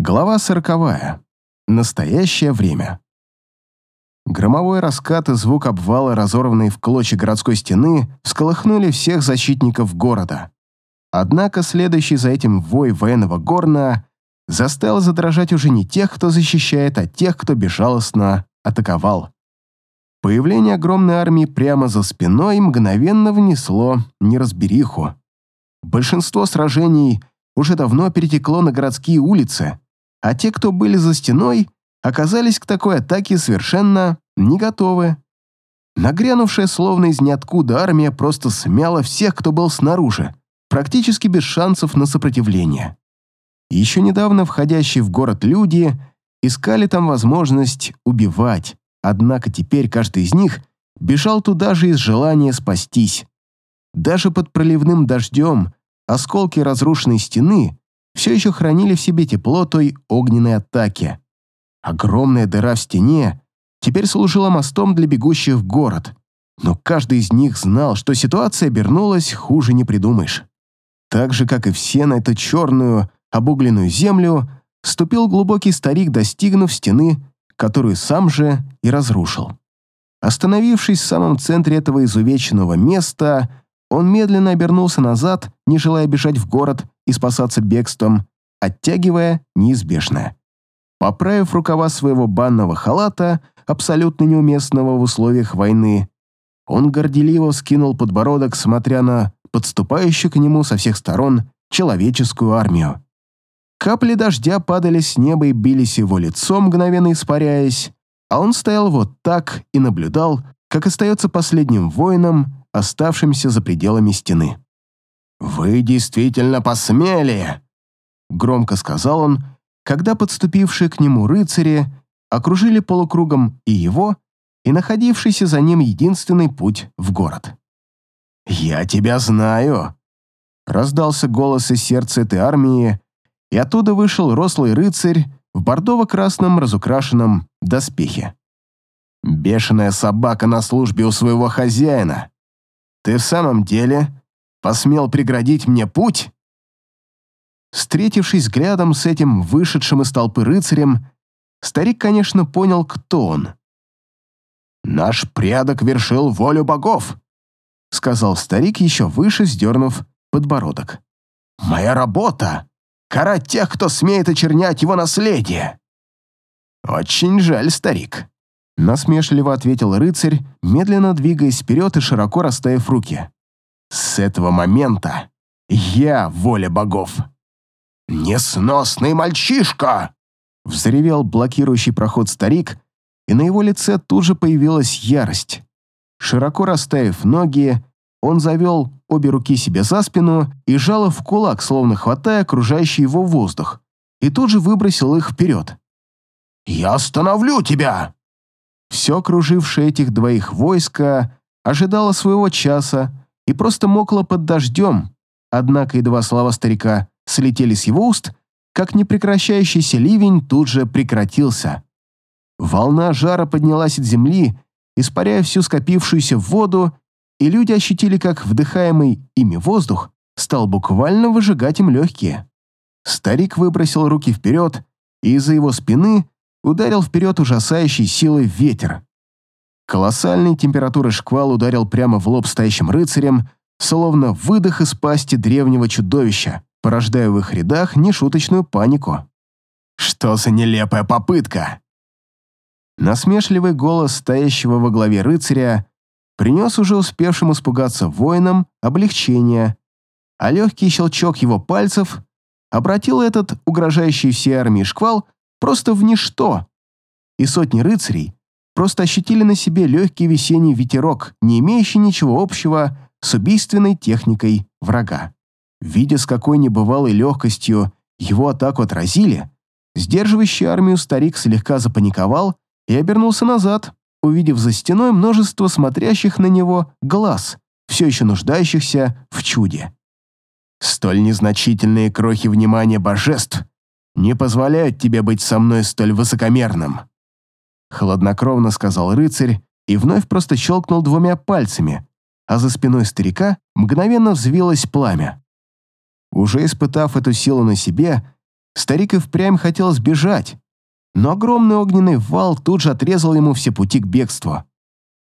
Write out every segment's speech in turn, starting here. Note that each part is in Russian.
Глава сороковая. Настоящее время. Громовой раскат и звук обвала, разорванной в клочья городской стены, всколыхнули всех защитников города. Однако следующий за этим вой военного горна заставил задрожать уже не тех, кто защищает, а тех, кто безжалостно атаковал. Появление огромной армии прямо за спиной мгновенно внесло неразбериху. Большинство сражений уже давно перетекло на городские улицы, а те, кто были за стеной, оказались к такой атаке совершенно не готовы. Нагрянувшая словно из ниоткуда армия просто смяла всех, кто был снаружи, практически без шансов на сопротивление. Еще недавно входящие в город люди искали там возможность убивать, однако теперь каждый из них бежал туда же из желания спастись. Даже под проливным дождем осколки разрушенной стены все еще хранили в себе тепло той огненной атаки. Огромная дыра в стене теперь служила мостом для бегущих в город, но каждый из них знал, что ситуация обернулась хуже не придумаешь. Так же, как и все на эту черную, обугленную землю, ступил глубокий старик, достигнув стены, которую сам же и разрушил. Остановившись в самом центре этого изувеченного места, он медленно обернулся назад, не желая бежать в город и спасаться бегством, оттягивая неизбежное. Поправив рукава своего банного халата, абсолютно неуместного в условиях войны, он горделиво скинул подбородок, смотря на подступающую к нему со всех сторон человеческую армию. Капли дождя падали с неба и бились его лицо, мгновенно испаряясь, а он стоял вот так и наблюдал, как остается последним воином, оставшимся за пределами стены. «Вы действительно посмели!» — громко сказал он, когда подступившие к нему рыцари окружили полукругом и его, и находившийся за ним единственный путь в город. «Я тебя знаю!» — раздался голос из сердца этой армии, и оттуда вышел рослый рыцарь в бордово-красном разукрашенном доспехе. «Бешеная собака на службе у своего хозяина. Ты в самом деле посмел преградить мне путь?» Встретившись взглядом с этим вышедшим из толпы рыцарем, старик, конечно, понял, кто он. «Наш предок вершил волю богов», — сказал старик, еще выше сдернув подбородок. «Моя работа — карать тех, кто смеет очернять его наследие». «Очень жаль, старик», — насмешливо ответил рыцарь, медленно двигаясь вперед и широко расставив руки. «С этого момента я воля богов». «Несносный мальчишка!» Взревел блокирующий проход старик, и на его лице тут же появилась ярость. Широко расставив ноги, он завел обе руки себе за спину и жал в кулак, словно хватая окружающий его воздух, и тут же выбросил их вперед. «Я остановлю тебя!» Все окружившее этих двоих войска ожидало своего часа и просто мокло под дождем, однако едва слова старика слетели с его уст, как непрекращающийся ливень тут же прекратился. Волна жара поднялась от земли, испаряя всю скопившуюся воду, и люди ощутили, как вдыхаемый ими воздух стал буквально выжигать им легкие. Старик выбросил руки вперед, и из-за его спины ударил вперед ужасающей силой ветер. Колоссальной температуры шквал ударил прямо в лоб стоящим рыцарям, словно выдох из пасти древнего чудовища порождая в их рядах нешуточную панику. «Что за нелепая попытка?» Насмешливый голос стоящего во главе рыцаря принес уже успевшим испугаться воинам облегчение, а легкий щелчок его пальцев обратил этот угрожающий всей армии шквал просто в ничто, и сотни рыцарей просто ощутили на себе легкий весенний ветерок, не имеющий ничего общего с убийственной техникой врага. Видя, с какой небывалой легкостью его атаку отразили, сдерживающий армию старик слегка запаниковал и обернулся назад, увидев за стеной множество смотрящих на него глаз, все еще нуждающихся в чуде. «Столь незначительные крохи внимания божеств не позволяют тебе быть со мной столь высокомерным», хладнокровно сказал рыцарь и вновь просто щелкнул двумя пальцами, а за спиной старика мгновенно взвилось пламя. Уже испытав эту силу на себе, Старик и впрямь хотел сбежать, но огромный огненный вал тут же отрезал ему все пути к бегству.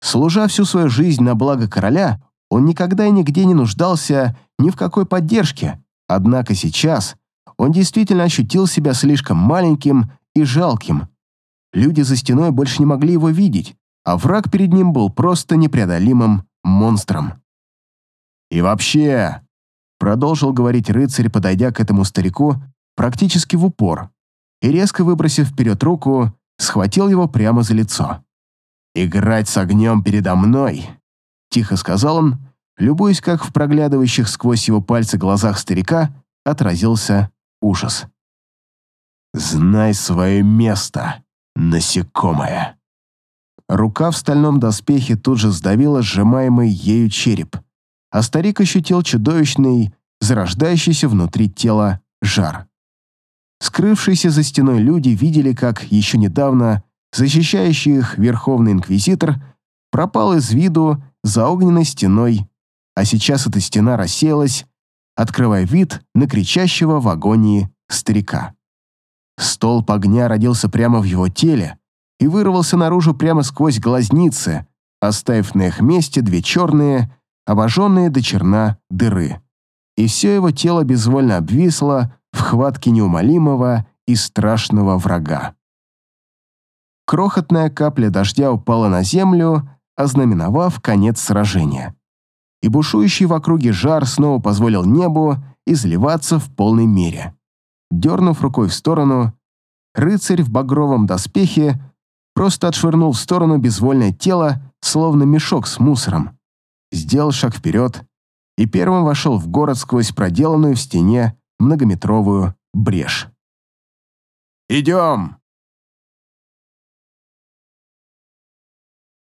Служа всю свою жизнь на благо короля, он никогда и нигде не нуждался ни в какой поддержке, однако сейчас он действительно ощутил себя слишком маленьким и жалким. Люди за стеной больше не могли его видеть, а враг перед ним был просто непреодолимым монстром. «И вообще», — продолжил говорить рыцарь, подойдя к этому старику практически в упор, и, резко выбросив вперед руку, схватил его прямо за лицо. «Играть с огнем передо мной», — тихо сказал он, любуясь, как в проглядывающих сквозь его пальцы глазах старика отразился ужас. «Знай свое место, насекомое!» Рука в стальном доспехе тут же сдавила сжимаемый ею череп, а старик ощутил чудовищный, зарождающийся внутри тела жар. Скрывшиеся за стеной люди видели, как еще недавно защищающий их Верховный Инквизитор пропал из виду за огненной стеной, а сейчас эта стена рассеялась, открывая вид на кричащего в агонии старика. Столб огня родился прямо в его теле и вырвался наружу прямо сквозь глазницы, оставив на их месте две черные, обожженные до черна дыры. И все его тело безвольно обвисло в хватке неумолимого и страшного врага. Крохотная капля дождя упала на землю, ознаменовав конец сражения. И бушующий в округе жар снова позволил небу изливаться в полной мере. Дернув рукой в сторону, рыцарь в багровом доспехе просто отшвырнул в сторону безвольное тело, словно мешок с мусором. Сделал шаг вперед и первым вошел в город сквозь проделанную в стене многометровую брешь. «Идем!»